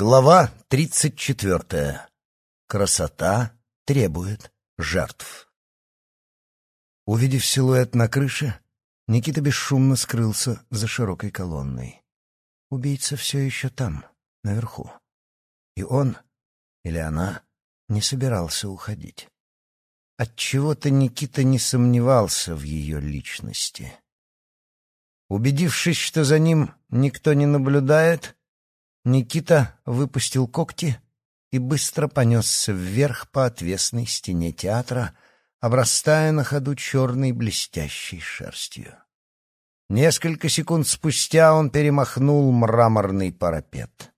Глава тридцать четвертая. Красота требует жертв. Увидев силуэт на крыше, Никита бесшумно скрылся за широкой колонной. Убийца все еще там, наверху. И он, или она, не собирался уходить. Отчего-то Никита не сомневался в ее личности. Убедившись, что за ним никто не наблюдает, Никита выпустил когти и быстро понесся вверх по отвесной стене театра, обрастая на ходу черной блестящей шерстью. Несколько секунд спустя он перемахнул мраморный парапет.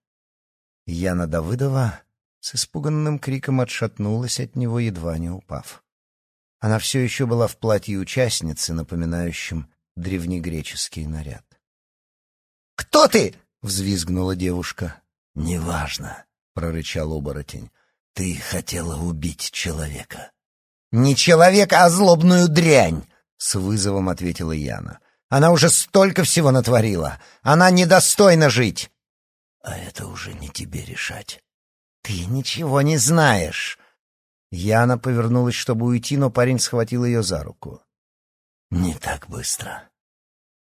Яна Давыдова с испуганным криком отшатнулась от него, едва не упав. Она все еще была в платье участницы, напоминающем древнегреческий наряд. «Кто ты?» — взвизгнула девушка. «Неважно», — прорычал оборотень. «Ты хотела убить человека». «Не человека, а злобную дрянь!» — с вызовом ответила Яна. «Она уже столько всего натворила! Она недостойна жить!» «А это уже не тебе решать». «Ты ничего не знаешь!» Яна повернулась, чтобы уйти, но парень схватил ее за руку. «Не так быстро».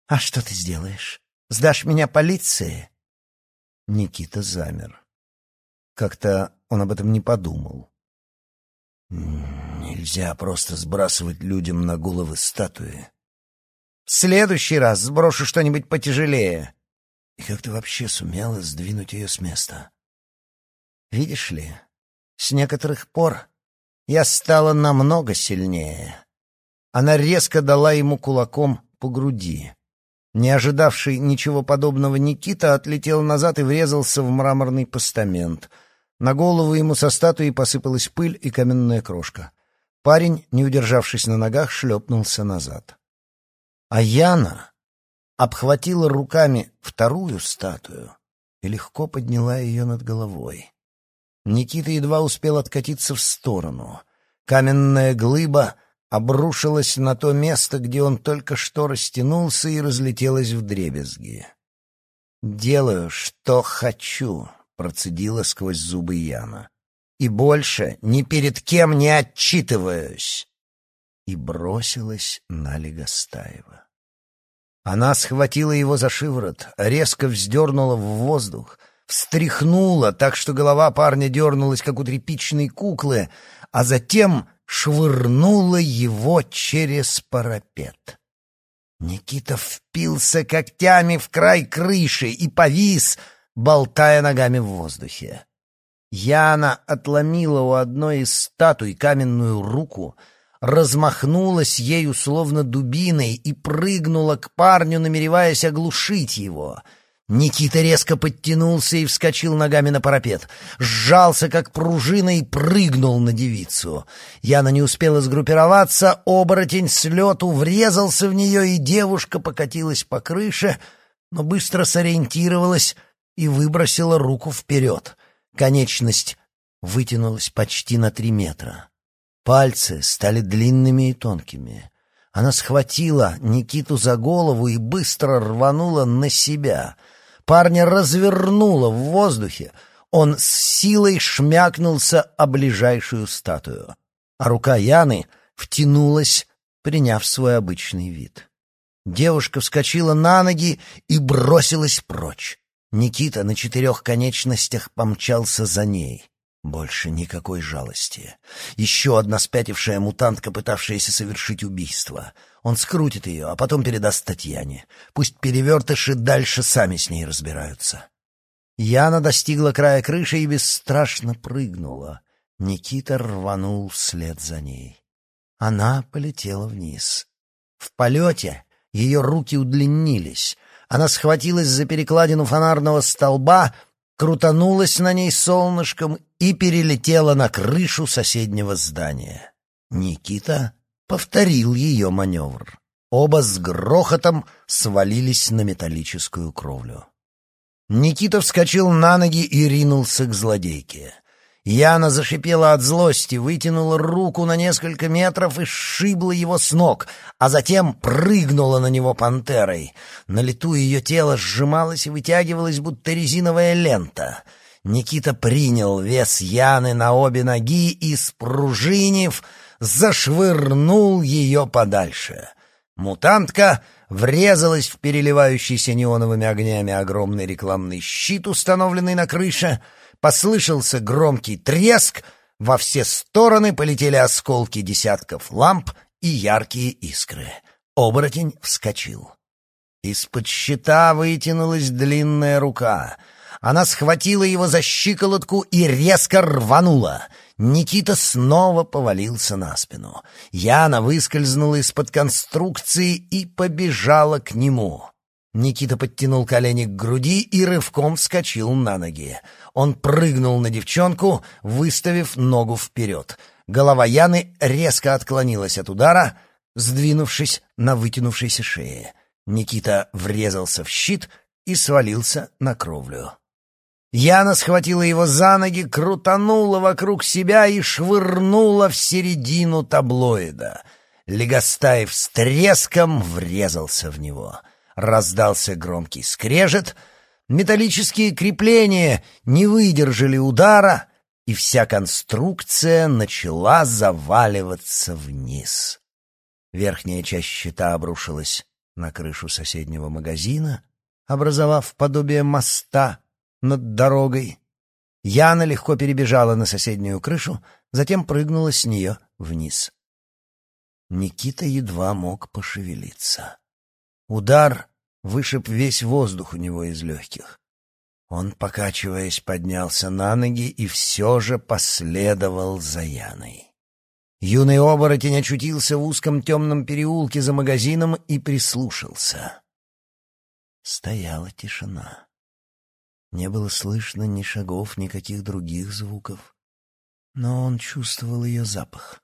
«А что ты сделаешь? Сдашь меня полиции?» Никита замер. Как-то он об этом не подумал. Нельзя просто сбрасывать людям на головы статуи. В следующий раз сброшу что-нибудь потяжелее. И как ты вообще сумела сдвинуть ее с места? Видишь ли, с некоторых пор я стала намного сильнее. Она резко дала ему кулаком по груди. Не ожидавший ничего подобного Никита отлетел назад и врезался в мраморный постамент. На голову ему со статуи посыпалась пыль и каменная крошка. Парень, не удержавшись на ногах, шлепнулся назад. А Яна обхватила руками вторую статую и легко подняла ее над головой. Никита едва успел откатиться в сторону. Каменная глыба обрушилась на то место, где он только что растянулся и разлетелась в дребезги. «Делаю, что хочу», — процедила сквозь зубы Яна. «И больше ни перед кем не отчитываюсь!» И бросилась на Легостаева. Она схватила его за шиворот, резко вздернула в воздух, встряхнула так, что голова парня дернулась, как у тряпичной куклы, а затем швырнула его через парапет. Никита впился когтями в край крыши и повис, болтая ногами в воздухе. Яна отломила у одной из статуй каменную руку, размахнулась ею словно дубиной и прыгнула к парню, намереваясь оглушить его — Никита резко подтянулся и вскочил ногами на парапет. Сжался, как пружина, и прыгнул на девицу. Яна не успела сгруппироваться, оборотень с лету врезался в нее, и девушка покатилась по крыше, но быстро сориентировалась и выбросила руку вперед. Конечность вытянулась почти на три метра. Пальцы стали длинными и тонкими. Она схватила Никиту за голову и быстро рванула на себя — Парня развернуло в воздухе. Он с силой шмякнулся о ближайшую статую. А рука Яны втянулась, приняв свой обычный вид. Девушка вскочила на ноги и бросилась прочь. Никита на четырех конечностях помчался за ней. Больше никакой жалости. Еще одна спятившая мутантка, пытавшаяся совершить убийство. Он скрутит ее, а потом передаст Татьяне. Пусть перевертыши дальше сами с ней разбираются. Яна достигла края крыши и бесстрашно прыгнула. Никита рванул вслед за ней. Она полетела вниз. В полете ее руки удлинились. Она схватилась за перекладину фонарного столба — крутанулась на ней солнышком и перелетела на крышу соседнего здания. Никита повторил ее маневр. Оба с грохотом свалились на металлическую кровлю. Никита вскочил на ноги и ринулся к злодейке. Яна зашипела от злости, вытянула руку на несколько метров и сшибла его с ног, а затем прыгнула на него пантерой. На лету ее тело сжималось и вытягивалось, будто резиновая лента. Никита принял вес Яны на обе ноги и, спружинив, зашвырнул ее подальше. Мутантка врезалась в переливающийся неоновыми огнями огромный рекламный щит, установленный на крыше. Послышался громкий треск, во все стороны полетели осколки десятков ламп и яркие искры. Оборотень вскочил. Из-под щита вытянулась длинная рука. Она схватила его за щиколотку и резко рванула. Никита снова повалился на спину. Яна выскользнула из-под конструкции и побежала к нему. Никита подтянул колени к груди и рывком вскочил на ноги. Он прыгнул на девчонку, выставив ногу вперед. Голова Яны резко отклонилась от удара, сдвинувшись на вытянувшейся шее. Никита врезался в щит и свалился на кровлю. Яна схватила его за ноги, крутанула вокруг себя и швырнула в середину таблоида. Легостаев с треском врезался в него. Раздался громкий скрежет, металлические крепления не выдержали удара, и вся конструкция начала заваливаться вниз. Верхняя часть щита обрушилась на крышу соседнего магазина, образовав подобие моста над дорогой. Яна легко перебежала на соседнюю крышу, затем прыгнула с нее вниз. Никита едва мог пошевелиться. Удар вышиб весь воздух у него из легких. Он, покачиваясь, поднялся на ноги и все же последовал за Яной. Юный оборотень очутился в узком темном переулке за магазином и прислушался. Стояла тишина. Не было слышно ни шагов, ни каких других звуков. Но он чувствовал ее запах.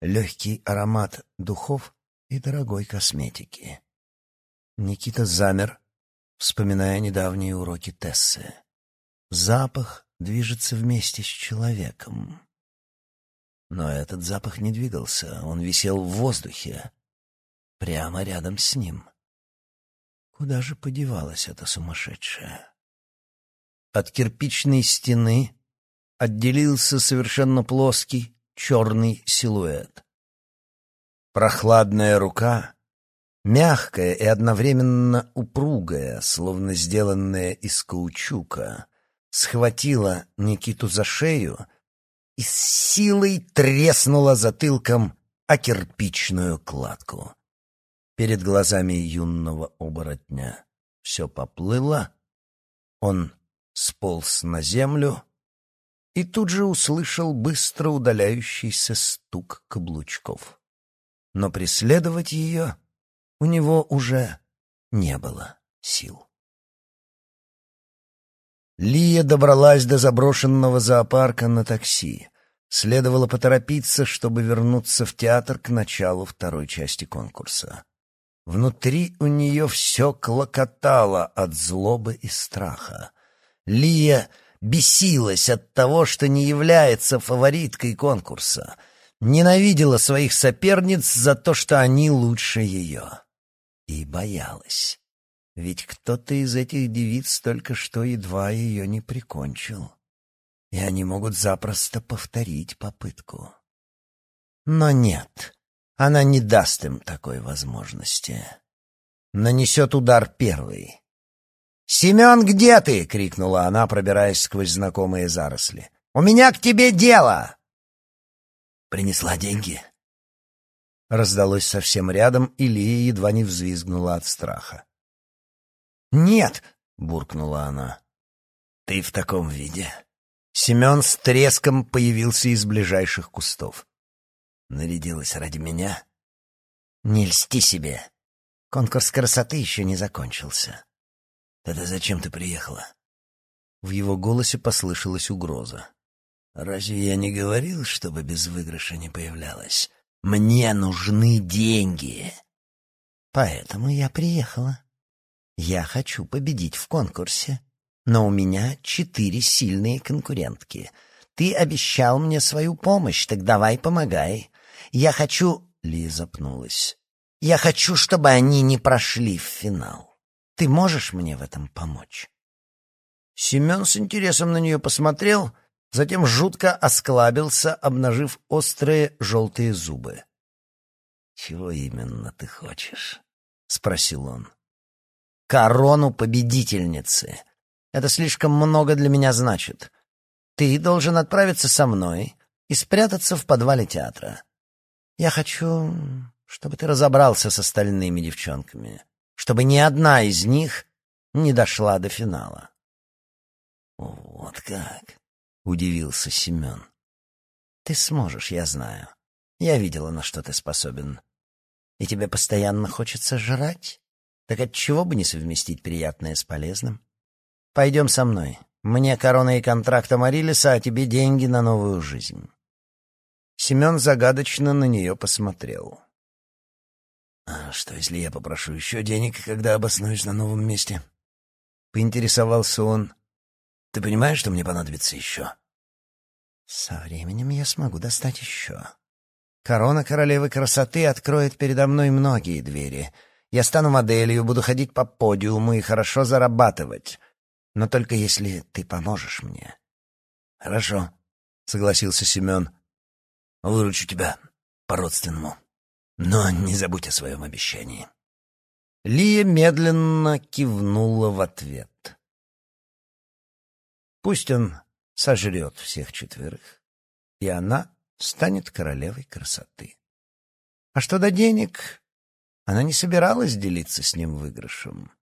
Легкий аромат духов и дорогой косметики. Никита замер, вспоминая недавние уроки Тессы. Запах движется вместе с человеком. Но этот запах не двигался, он висел в воздухе, прямо рядом с ним. Куда же подевалась эта сумасшедшая? От кирпичной стены отделился совершенно плоский черный силуэт. Прохладная рука, мягкая и одновременно упругая, словно сделанная из каучука, схватила Никиту за шею и с силой треснула затылком о кирпичную кладку. Перед глазами юного оборотня все поплыло, он сполз на землю и тут же услышал быстро удаляющийся стук каблучков. Но преследовать ее у него уже не было сил. Лия добралась до заброшенного зоопарка на такси. Следовало поторопиться, чтобы вернуться в театр к началу второй части конкурса. Внутри у нее все клокотало от злобы и страха. Лия бесилась от того, что не является фавориткой конкурса, ненавидела своих соперниц за то, что они лучше ее, и боялась. Ведь кто-то из этих девиц только что едва ее не прикончил, и они могут запросто повторить попытку. Но нет, она не даст им такой возможности. Нанесет удар первый. «Семен, где ты?» — крикнула она, пробираясь сквозь знакомые заросли. «У меня к тебе дело!» «Принесла деньги?» Раздалось совсем рядом, и Лия едва не взвизгнула от страха. «Нет!» — буркнула она. «Ты в таком виде?» Семен с треском появился из ближайших кустов. Нарядилась ради меня? Не льсти себе. Конкурс красоты еще не закончился. Тогда зачем ты приехала? В его голосе послышалась угроза. Разве я не говорил, чтобы без выигрыша не появлялась? Мне нужны деньги. Поэтому я приехала. Я хочу победить в конкурсе, но у меня четыре сильные конкурентки. Ты обещал мне свою помощь, так давай помогай. Я хочу...» Ли запнулась. «Я хочу, чтобы они не прошли в финал. Ты можешь мне в этом помочь?» Семен с интересом на нее посмотрел, затем жутко осклабился, обнажив острые желтые зубы. «Чего именно ты хочешь?» — спросил он. «Корону победительницы. Это слишком много для меня значит. Ты должен отправиться со мной и спрятаться в подвале театра. Я хочу, чтобы ты разобрался с остальными девчонками, чтобы ни одна из них не дошла до финала». «Вот как?» — удивился Семен. «Ты сможешь, я знаю. Я видела, на что ты способен. И тебе постоянно хочется жрать? Так отчего бы не совместить приятное с полезным? Пойдем со мной. Мне корона и контракт Амарилиса, а тебе деньги на новую жизнь». Семен загадочно на нее посмотрел. «А что, если я попрошу еще денег, когда обоснуюсь на новом месте?» Поинтересовался он. «Ты понимаешь, что мне понадобится еще?» «Со временем я смогу достать еще. Корона королевы красоты откроет передо мной многие двери. Я стану моделью, буду ходить по подиуму и хорошо зарабатывать. Но только если ты поможешь мне. Хорошо, согласился Семен. Выручу тебя по-родственному. Но не забудь о своем обещании. Лия медленно кивнула в ответ. Пусть он сожрет всех четверых, и она станет королевой красоты. А что до денег, она не собиралась делиться с ним выигрышем.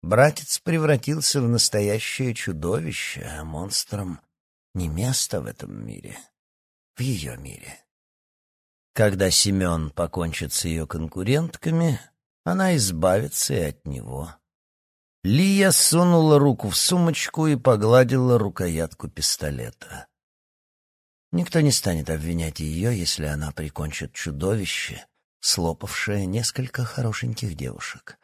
Братец превратился в настоящее чудовище, а монстром не место в этом мире, в ее мире. Когда Семен покончит с ее конкурентками, она избавится и от него. Лия сунула руку в сумочку и погладила рукоятку пистолета. Никто не станет обвинять ее, если она прикончит чудовище, слопавшее несколько хорошеньких девушек.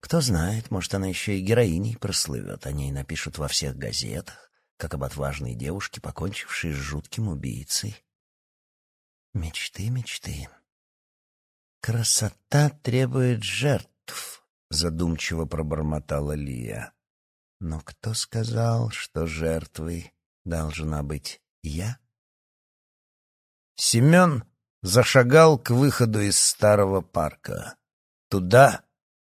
Кто знает, может, она еще и героиней прослывет, о ней напишут во всех газетах, как об отважной девушке, покончившей с жутким убийцей. Мечты, мечты. Красота требует жертв, задумчиво пробормотала Лия. Но кто сказал, что жертвой должна быть я? Семен зашагал к выходу из старого парка, туда,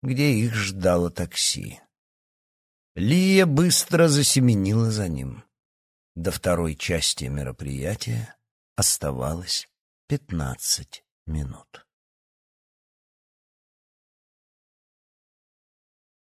где их ждало такси. Лия быстро засеменила за ним. До второй части мероприятия оставалось пятнадцать минут.